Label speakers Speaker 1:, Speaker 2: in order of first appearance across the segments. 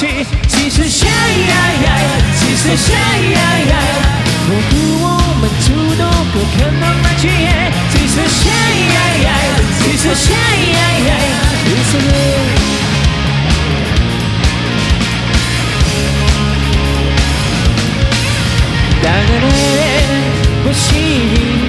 Speaker 1: し She's a shy eye She's a shy eye 僕を待つどこかの街へ She's a shy eye She's a shy eye れ欲しい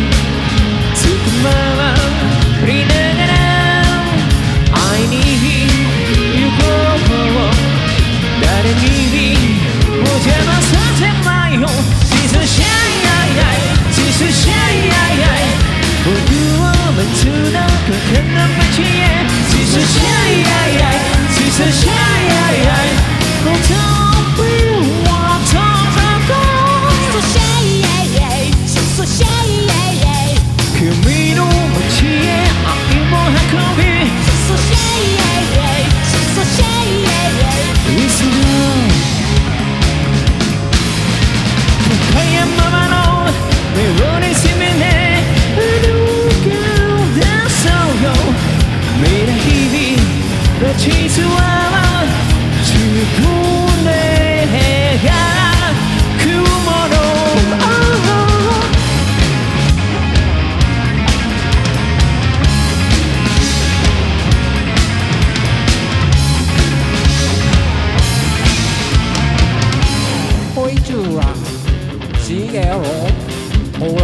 Speaker 1: 実はずっと雲の「恋中は茂をほら」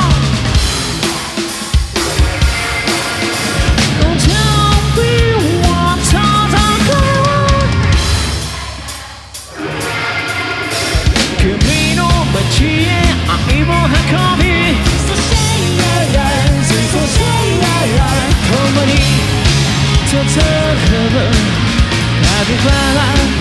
Speaker 1: Tot het einde. I'll